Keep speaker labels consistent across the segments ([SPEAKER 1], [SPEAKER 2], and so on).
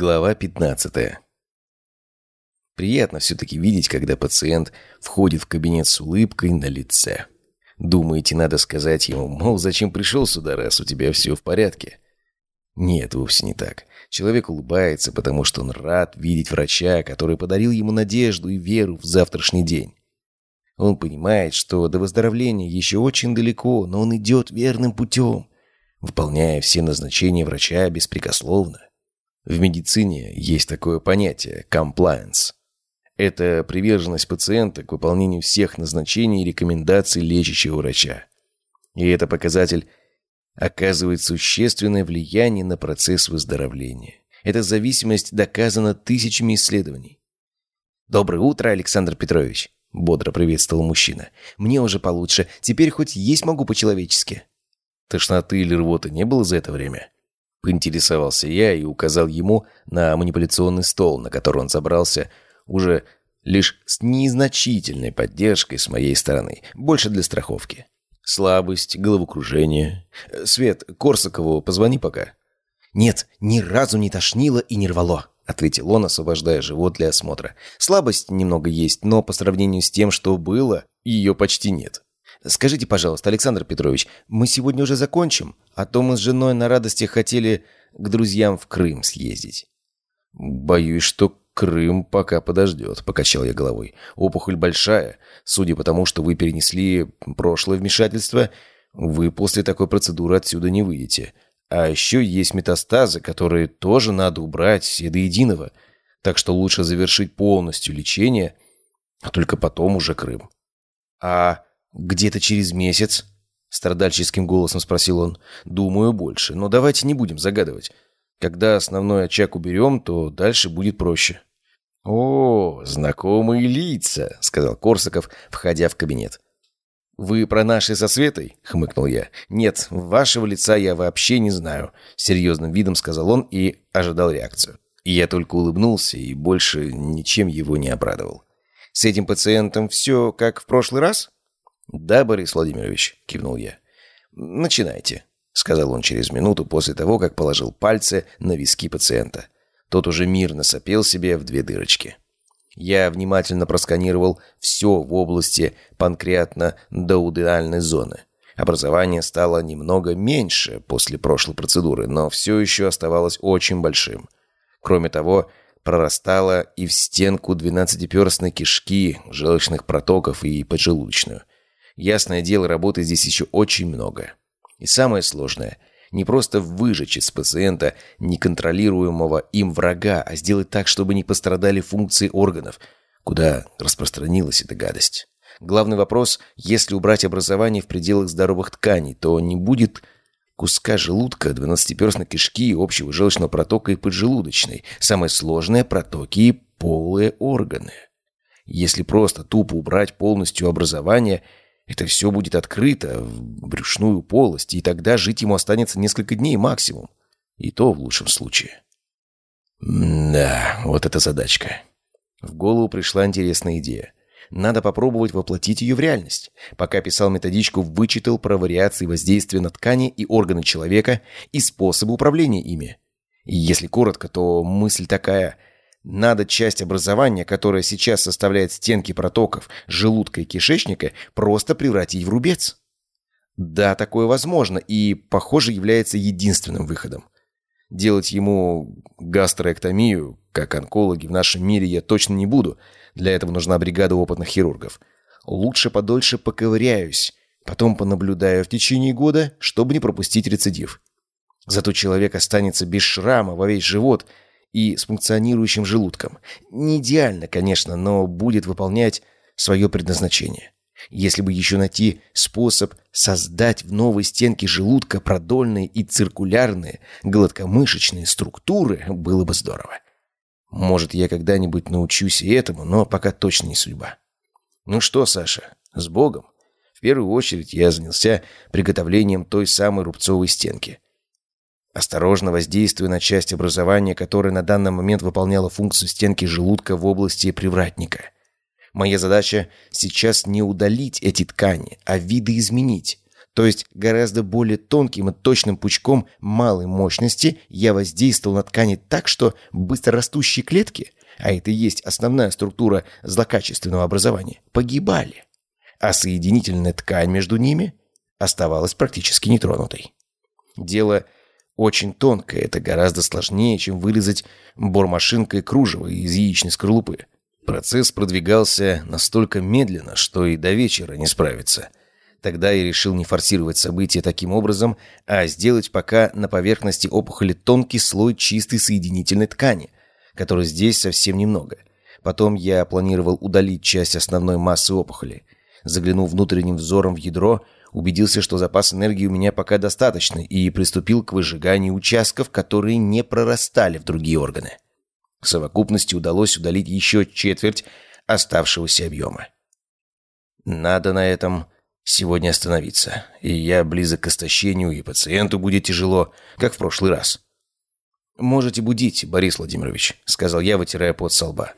[SPEAKER 1] Глава 15. Приятно все-таки видеть, когда пациент входит в кабинет с улыбкой на лице. Думаете, надо сказать ему, мол, зачем пришел сюда, раз у тебя все в порядке? Нет, вовсе не так. Человек улыбается, потому что он рад видеть врача, который подарил ему надежду и веру в завтрашний день. Он понимает, что до выздоровления еще очень далеко, но он идет верным путем, выполняя все назначения врача беспрекословно. В медицине есть такое понятие – compliance. Это приверженность пациента к выполнению всех назначений и рекомендаций лечащего врача. И это показатель оказывает существенное влияние на процесс выздоровления. Эта зависимость доказана тысячами исследований. «Доброе утро, Александр Петрович!» – бодро приветствовал мужчина. «Мне уже получше. Теперь хоть есть могу по-человечески». Тошноты или рвоты не было за это время? Поинтересовался я и указал ему на манипуляционный стол, на который он забрался уже лишь с незначительной поддержкой с моей стороны, больше для страховки. Слабость, головокружение. Свет, Корсакову позвони пока. «Нет, ни разу не тошнило и не рвало», — ответил он, освобождая живот для осмотра. «Слабость немного есть, но по сравнению с тем, что было, ее почти нет. Скажите, пожалуйста, Александр Петрович, мы сегодня уже закончим? А то мы с женой на радости хотели к друзьям в Крым съездить». «Боюсь, что Крым пока подождет», — покачал я головой. «Опухоль большая. Судя по тому, что вы перенесли прошлое вмешательство, вы после такой процедуры отсюда не выйдете. А еще есть метастазы, которые тоже надо убрать все до единого. Так что лучше завершить полностью лечение, а только потом уже Крым». «А «Где-то через месяц?» — страдальческим голосом спросил он. «Думаю, больше. Но давайте не будем загадывать. Когда основной очаг уберем, то дальше будет проще». «О, знакомые лица», — сказал Корсаков, входя в кабинет. «Вы про наши со Светой?» — хмыкнул я. «Нет, вашего лица я вообще не знаю», — серьезным видом сказал он и ожидал реакцию. И я только улыбнулся и больше ничем его не обрадовал. «С этим пациентом все как в прошлый раз?» «Да, Борис Владимирович», — кивнул я. «Начинайте», — сказал он через минуту после того, как положил пальцы на виски пациента. Тот уже мирно сопел себе в две дырочки. Я внимательно просканировал все в области панкреатно-даудеальной зоны. Образование стало немного меньше после прошлой процедуры, но все еще оставалось очень большим. Кроме того, прорастало и в стенку двенадцатиперстной кишки, желчных протоков и поджелудочную. Ясное дело, работы здесь еще очень много. И самое сложное – не просто выжечь из пациента неконтролируемого им врага, а сделать так, чтобы не пострадали функции органов, куда распространилась эта гадость. Главный вопрос – если убрать образование в пределах здоровых тканей, то не будет куска желудка, двенадцатиперстной кишки, общего желчного протока и поджелудочной. Самое сложное – протоки и полые органы. Если просто тупо убрать полностью образование – это все будет открыто в брюшную полость, и тогда жить ему останется несколько дней максимум. И то в лучшем случае. да, вот эта задачка. В голову пришла интересная идея. Надо попробовать воплотить ее в реальность. Пока писал методичку, вычитал про вариации воздействия на ткани и органы человека и способы управления ими. И если коротко, то мысль такая – надо часть образования, которая сейчас составляет стенки протоков, желудка и кишечника, просто превратить в рубец. Да, такое возможно и, похоже, является единственным выходом. Делать ему гастроэктомию, как онкологи в нашем мире, я точно не буду. Для этого нужна бригада опытных хирургов. Лучше подольше поковыряюсь, потом понаблюдаю в течение года, чтобы не пропустить рецидив. Зато человек останется без шрама во весь живот – и с функционирующим желудком. Не идеально, конечно, но будет выполнять свое предназначение. Если бы еще найти способ создать в новой стенке желудка продольные и циркулярные гладкомышечные структуры, было бы здорово. Может, я когда-нибудь научусь и этому, но пока точно не судьба. Ну что, Саша, с Богом. В первую очередь я занялся приготовлением той самой рубцовой стенки осторожно воздействуя на часть образования, которая на данный момент выполняла функцию стенки желудка в области привратника. Моя задача сейчас не удалить эти ткани, а видоизменить. То есть гораздо более тонким и точным пучком малой мощности я воздействовал на ткани так, что быстрорастущие клетки, а это и есть основная структура злокачественного образования, погибали. А соединительная ткань между ними оставалась практически нетронутой. Дело очень тонкое, это гораздо сложнее, чем вырезать бормашинкой кружево из яичной скорлупы. Процесс продвигался настолько медленно, что и до вечера не справится. Тогда я решил не форсировать события таким образом, а сделать пока на поверхности опухоли тонкий слой чистой соединительной ткани, которой здесь совсем немного. Потом я планировал удалить часть основной массы опухоли. Заглянув внутренним взором в ядро, убедился, что запас энергии у меня пока достаточный, и приступил к выжиганию участков, которые не прорастали в другие органы. К совокупности удалось удалить еще четверть оставшегося объема. Надо на этом сегодня остановиться, и я близок к истощению, и пациенту будет тяжело, как в прошлый раз. «Можете будить, Борис Владимирович», — сказал я, вытирая пот со лба.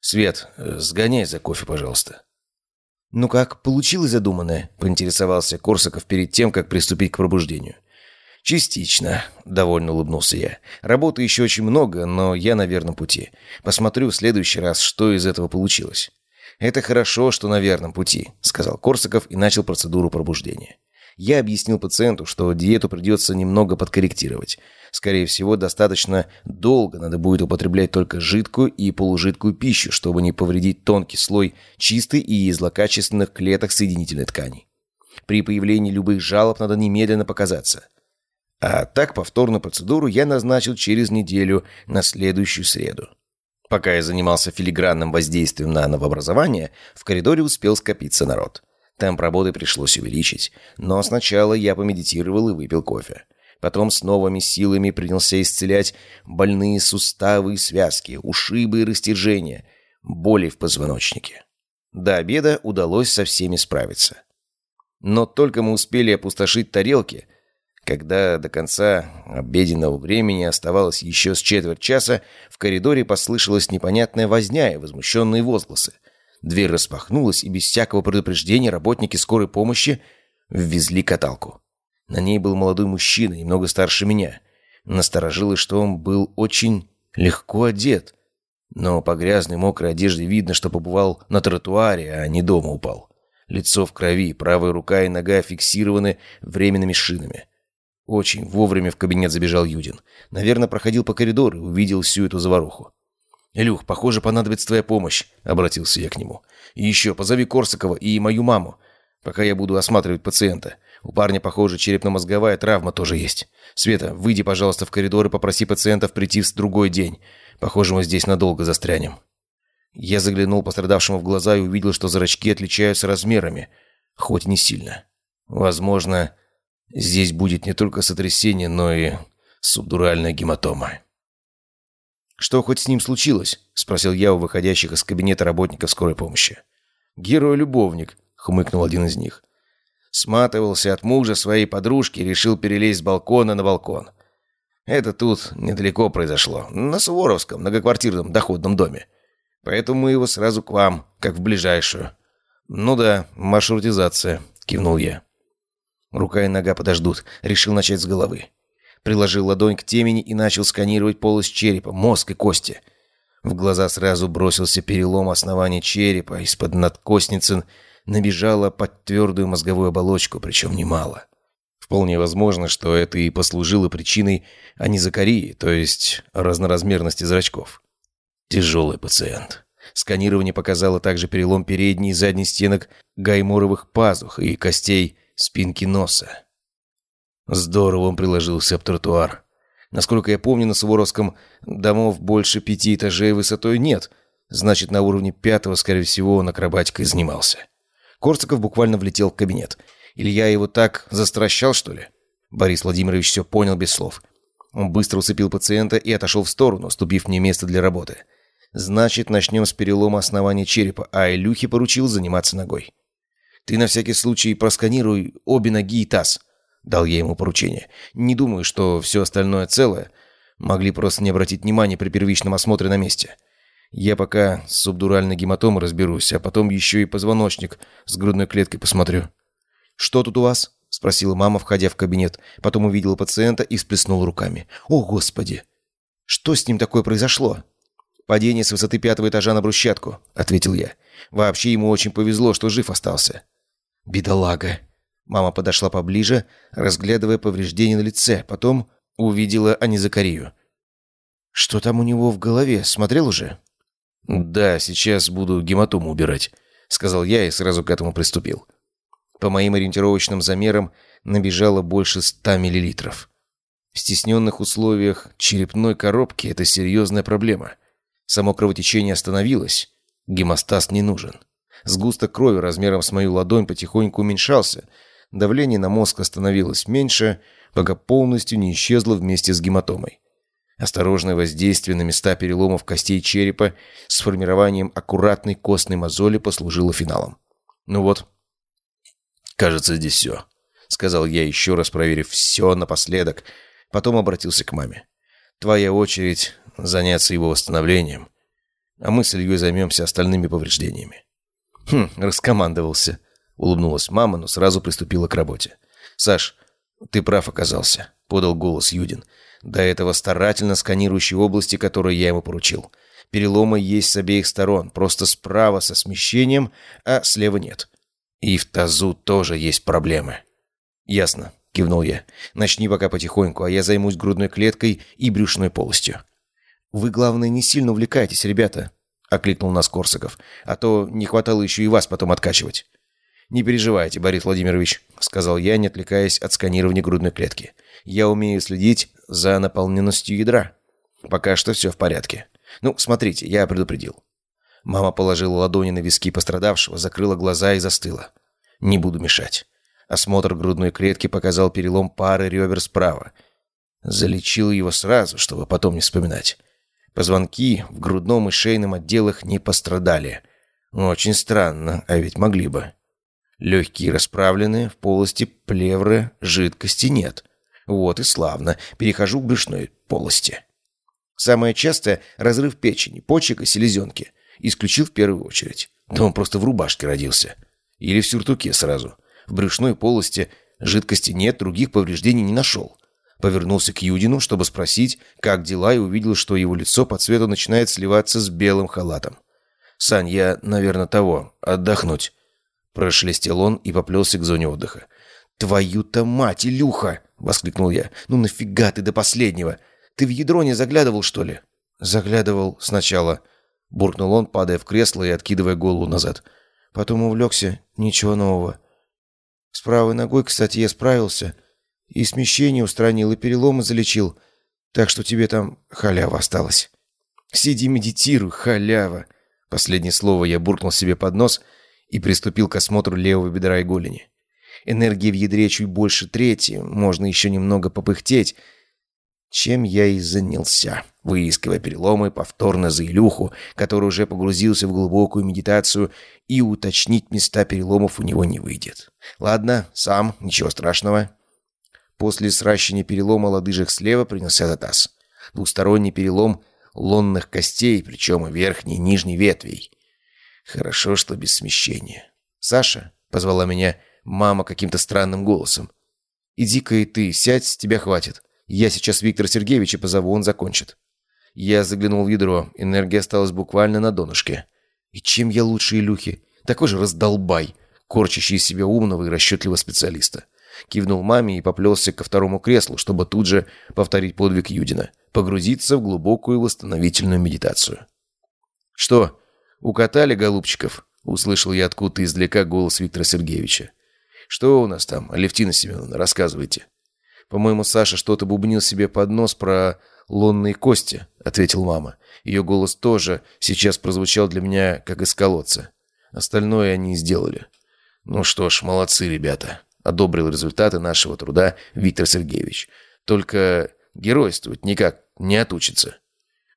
[SPEAKER 1] «Свет, э, сгоняй за кофе, пожалуйста». «Ну как, получилось задуманное?» — поинтересовался Корсаков перед тем, как приступить к пробуждению. «Частично», — довольно улыбнулся я. «Работы еще очень много, но я на верном пути. Посмотрю в следующий раз, что из этого получилось». «Это хорошо, что на верном пути», — сказал Корсаков и начал процедуру пробуждения. Я объяснил пациенту, что диету придется немного подкорректировать. Скорее всего, достаточно долго надо будет употреблять только жидкую и полужидкую пищу, чтобы не повредить тонкий слой чистой и злокачественных клеток соединительной ткани. При появлении любых жалоб надо немедленно показаться. А так повторную процедуру я назначил через неделю на следующую среду. Пока я занимался филигранным воздействием на новообразование, в коридоре успел скопиться народ. Темп работы пришлось увеличить, но сначала я помедитировал и выпил кофе. Потом с новыми силами принялся исцелять больные суставы и связки, ушибы и растяжения, боли в позвоночнике. До обеда удалось со всеми справиться. Но только мы успели опустошить тарелки – когда до конца обеденного времени оставалось еще с четверть часа, в коридоре послышалась непонятная возня и возмущенные возгласы. Дверь распахнулась, и без всякого предупреждения работники скорой помощи ввезли каталку. На ней был молодой мужчина, немного старше меня. Насторожилось, что он был очень легко одет. Но по грязной мокрой одежде видно, что побывал на тротуаре, а не дома упал. Лицо в крови, правая рука и нога фиксированы временными шинами. Очень вовремя в кабинет забежал Юдин. Наверное, проходил по коридору и увидел всю эту заваруху. «Илюх, похоже, понадобится твоя помощь», — обратился я к нему. «И еще, позови Корсакова и мою маму, пока я буду осматривать пациента. У парня, похоже, черепно-мозговая травма тоже есть. Света, выйди, пожалуйста, в коридор и попроси пациентов прийти в другой день. Похоже, мы здесь надолго застрянем». Я заглянул пострадавшему в глаза и увидел, что зрачки отличаются размерами, хоть не сильно. Возможно, Здесь будет не только сотрясение, но и субдуральная гематома. «Что хоть с ним случилось?» – спросил я у выходящих из кабинета работников скорой помощи. «Герой-любовник», – хмыкнул один из них. Сматывался от мужа своей подружки и решил перелезть с балкона на балкон. Это тут недалеко произошло, на Суворовском многоквартирном доходном доме. Поэтому мы его сразу к вам, как в ближайшую. «Ну да, маршрутизация», – кивнул я. Рука и нога подождут. Решил начать с головы. Приложил ладонь к темени и начал сканировать полость черепа, мозг и кости. В глаза сразу бросился перелом основания черепа. Из-под надкостницы набежала под твердую мозговую оболочку, причем немало. Вполне возможно, что это и послужило причиной анизокарии, то есть разноразмерности зрачков. Тяжелый пациент. Сканирование показало также перелом передней и задней стенок гайморовых пазух и костей спинки носа. Здорово он приложился об тротуар. Насколько я помню, на Суворовском домов больше пяти этажей высотой нет. Значит, на уровне пятого, скорее всего, он акробатикой занимался. Корсаков буквально влетел в кабинет. Илья его так застращал, что ли? Борис Владимирович все понял без слов. Он быстро усыпил пациента и отошел в сторону, ступив мне место для работы. Значит, начнем с перелома основания черепа, а Илюхе поручил заниматься ногой. Ты на всякий случай просканируй обе ноги и таз», — дал я ему поручение. «Не думаю, что все остальное целое. Могли просто не обратить внимания при первичном осмотре на месте. Я пока с субдуральной гематомой разберусь, а потом еще и позвоночник с грудной клеткой посмотрю». «Что тут у вас?» — спросила мама, входя в кабинет. Потом увидела пациента и всплеснула руками. «О, Господи! Что с ним такое произошло?» «Падение с высоты пятого этажа на брусчатку», — ответил я. «Вообще ему очень повезло, что жив остался». «Бедолага!» Мама подошла поближе, разглядывая повреждения на лице. Потом увидела Анизакарию. «Что там у него в голове? Смотрел уже?» «Да, сейчас буду гематому убирать», — сказал я и сразу к этому приступил. По моим ориентировочным замерам набежало больше ста миллилитров. В стесненных условиях черепной коробки это серьезная проблема. Само кровотечение остановилось, гемостаз не нужен. Сгусток крови размером с мою ладонь потихоньку уменьшался, давление на мозг остановилось меньше, пока полностью не исчезло вместе с гематомой. Осторожное воздействие на места переломов костей черепа с формированием аккуратной костной мозоли послужило финалом. Ну вот, кажется, здесь все. Сказал я, еще раз проверив все напоследок. Потом обратился к маме. Твоя очередь заняться его восстановлением. А мы с Ильей займемся остальными повреждениями. Хм, раскомандовался. Улыбнулась мама, но сразу приступила к работе. «Саш, ты прав оказался», — подал голос Юдин до этого старательно сканирующей области, которую я ему поручил. Переломы есть с обеих сторон, просто справа со смещением, а слева нет. И в тазу тоже есть проблемы. «Ясно», — кивнул я. «Начни пока потихоньку, а я займусь грудной клеткой и брюшной полостью». «Вы, главное, не сильно увлекайтесь, ребята», — окликнул нас Корсаков. «А то не хватало еще и вас потом откачивать». «Не переживайте, Борис Владимирович», — сказал я, не отвлекаясь от сканирования грудной клетки. «Я умею следить за наполненностью ядра. Пока что все в порядке. Ну, смотрите, я предупредил». Мама положила ладони на виски пострадавшего, закрыла глаза и застыла. «Не буду мешать». Осмотр грудной клетки показал перелом пары ребер справа. Залечил его сразу, чтобы потом не вспоминать. Позвонки в грудном и шейном отделах не пострадали. Очень странно, а ведь могли бы. Легкие расправлены, в полости плевры жидкости нет. Вот и славно. Перехожу к брюшной полости. Самое частое – разрыв печени, почек и селезенки. Исключил в первую очередь. Да он просто в рубашке родился. Или в сюртуке сразу. В брюшной полости жидкости нет, других повреждений не нашел. Повернулся к Юдину, чтобы спросить, как дела, и увидел, что его лицо по цвету начинает сливаться с белым халатом. «Сань, я, наверное, того, отдохнуть». Прошелестел он и поплелся к зоне отдыха. «Твою-то мать, Илюха!» — воскликнул я. «Ну нафига ты до последнего? Ты в ядро не заглядывал, что ли?» «Заглядывал сначала», — буркнул он, падая в кресло и откидывая голову назад. Потом увлекся. Ничего нового. С правой ногой, кстати, я справился. И смещение устранил, и переломы залечил. Так что тебе там халява осталась. «Сиди медитируй, халява!» Последнее слово я буркнул себе под нос — и приступил к осмотру левого бедра и голени. Энергии в ядре чуть больше трети, можно еще немного попыхтеть, чем я и занялся, выискивая переломы повторно за Илюху, который уже погрузился в глубокую медитацию, и уточнить места переломов у него не выйдет. Ладно, сам, ничего страшного. После сращивания перелома лодыжек слева принялся за таз. Двусторонний перелом лонных костей, причем и верхней и нижней ветвей. Хорошо, что без смещения. «Саша», — позвала меня мама каким-то странным голосом. «Иди-ка и ты, сядь, тебя хватит. Я сейчас Виктора Сергеевича позову, он закончит». Я заглянул в ядро, энергия осталась буквально на донышке. И чем я лучше Илюхи? Такой же раздолбай, корчащий из себя умного и расчетливого специалиста. Кивнул маме и поплелся ко второму креслу, чтобы тут же повторить подвиг Юдина, погрузиться в глубокую восстановительную медитацию. «Что?» «Укатали, голубчиков?» — услышал я откуда-то издалека голос Виктора Сергеевича. «Что у нас там, Алевтина Семеновна, рассказывайте». «По-моему, Саша что-то бубнил себе под нос про лунные кости», — ответил мама. Ее голос тоже сейчас прозвучал для меня, как из колодца. Остальное они сделали. «Ну что ж, молодцы, ребята», — одобрил результаты нашего труда Виктор Сергеевич. «Только геройствовать никак не отучится».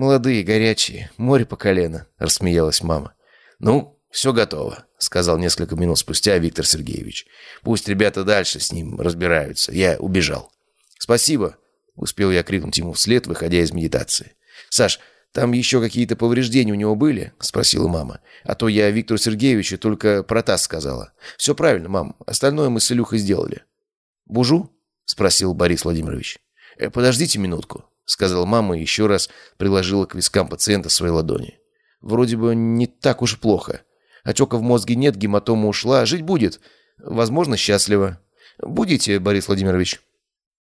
[SPEAKER 1] «Молодые, горячие, море по колено», — рассмеялась мама. «Ну, все готово», — сказал несколько минут спустя Виктор Сергеевич. «Пусть ребята дальше с ним разбираются. Я убежал». «Спасибо», — успел я крикнуть ему вслед, выходя из медитации. «Саш, там еще какие-то повреждения у него были?» — спросила мама. «А то я Виктору Сергеевичу только про таз сказала». «Все правильно, мам. Остальное мы с Илюхой сделали». «Бужу?» — спросил Борис Владимирович. «Э, «Подождите минутку», — сказала мама и еще раз приложила к вискам пациента свои ладони. «Вроде бы не так уж плохо. Отека в мозге нет, гематома ушла, жить будет. Возможно, счастливо. Будете, Борис Владимирович?»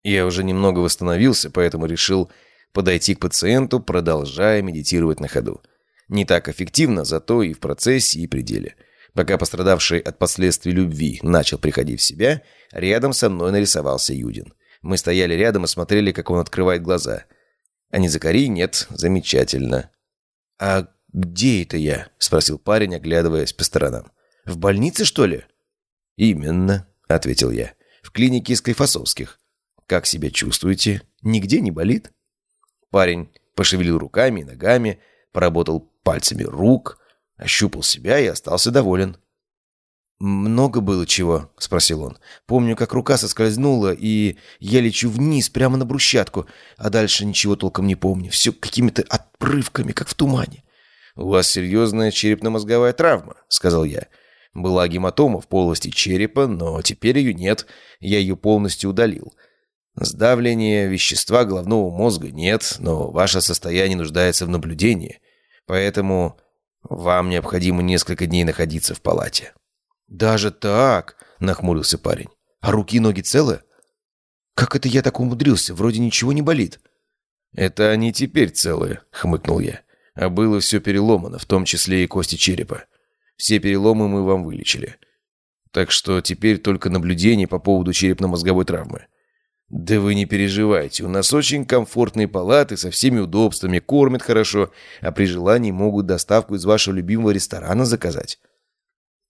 [SPEAKER 1] Я уже немного восстановился, поэтому решил подойти к пациенту, продолжая медитировать на ходу. Не так эффективно, зато и в процессе, и при деле. Пока пострадавший от последствий любви начал приходить в себя, рядом со мной нарисовался Юдин. Мы стояли рядом и смотрели, как он открывает глаза. А не Закари нет, замечательно. «А где это я?» — спросил парень, оглядываясь по сторонам. «В больнице, что ли?» «Именно», — ответил я. «В клинике Склифосовских. Как себя чувствуете? Нигде не болит?» Парень пошевелил руками и ногами, поработал пальцами рук, ощупал себя и остался доволен. «Много было чего?» — спросил он. «Помню, как рука соскользнула, и я лечу вниз, прямо на брусчатку, а дальше ничего толком не помню. Все какими-то отрывками, как в тумане». «У вас серьезная черепно-мозговая травма», — сказал я. «Была гематома в полости черепа, но теперь ее нет. Я ее полностью удалил. Сдавления вещества головного мозга нет, но ваше состояние нуждается в наблюдении. Поэтому вам необходимо несколько дней находиться в палате». «Даже так?» — нахмурился парень. «А руки и ноги целы?» «Как это я так умудрился? Вроде ничего не болит». «Это они теперь целые», — хмыкнул я. «А было все переломано, в том числе и кости черепа. Все переломы мы вам вылечили. Так что теперь только наблюдение по поводу черепно-мозговой травмы. «Да вы не переживайте, у нас очень комфортные палаты со всеми удобствами, кормят хорошо, а при желании могут доставку из вашего любимого ресторана заказать».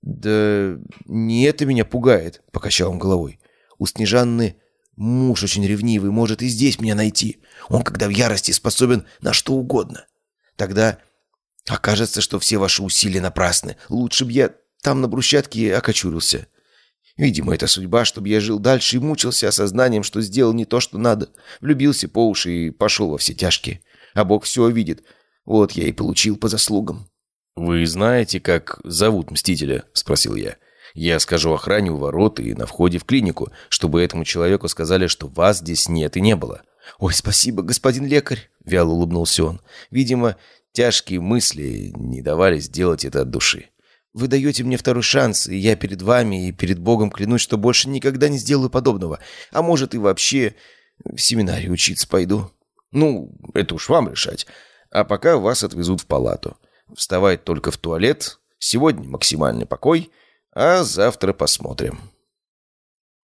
[SPEAKER 1] «Да не это меня пугает», — покачал он головой. «У Снежанны муж очень ревнивый, может и здесь меня найти. Он, когда в ярости, способен на что угодно. Тогда окажется, что все ваши усилия напрасны. Лучше б я там на брусчатке окочурился». Видимо, это судьба, чтобы я жил дальше и мучился осознанием, что сделал не то, что надо. Влюбился по уши и пошел во все тяжкие. А Бог все видит. Вот я и получил по заслугам. «Вы знаете, как зовут Мстителя?» – спросил я. «Я скажу охране у ворот и на входе в клинику, чтобы этому человеку сказали, что вас здесь нет и не было». «Ой, спасибо, господин лекарь!» – вяло улыбнулся он. Видимо, тяжкие мысли не давали сделать это от души. Вы даете мне второй шанс, и я перед вами и перед Богом клянусь, что больше никогда не сделаю подобного. А может, и вообще в семинарии учиться пойду. Ну, это уж вам решать. А пока вас отвезут в палату. Вставать только в туалет. Сегодня максимальный покой, а завтра посмотрим».